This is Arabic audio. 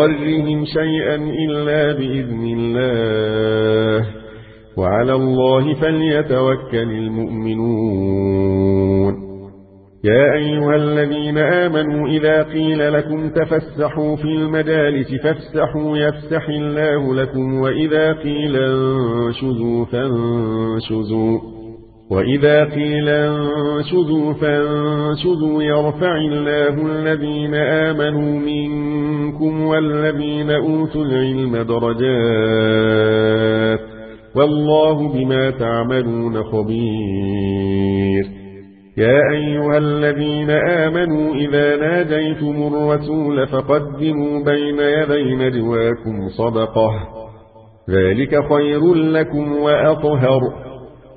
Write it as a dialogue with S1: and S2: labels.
S1: متورهم شيئا إلا بإذن الله وعلى الله فليتوكل المؤمنون يا أيها الذين آمنوا إذا قيل لكم تفسحوا في المجالس فافسحوا يفسح الله لكم وإذا قيل انشزوا فانشزوا وإذا قيل انشدوا فانشدوا يرفع الله الذين آمنوا منكم والذين أوتوا العلم درجات والله بما تعملون خبير يا أيها الذين آمنوا إذا ناجيتم الرسول فقدموا بين يدي نجواكم صدقه ذلك خير لكم وأطهر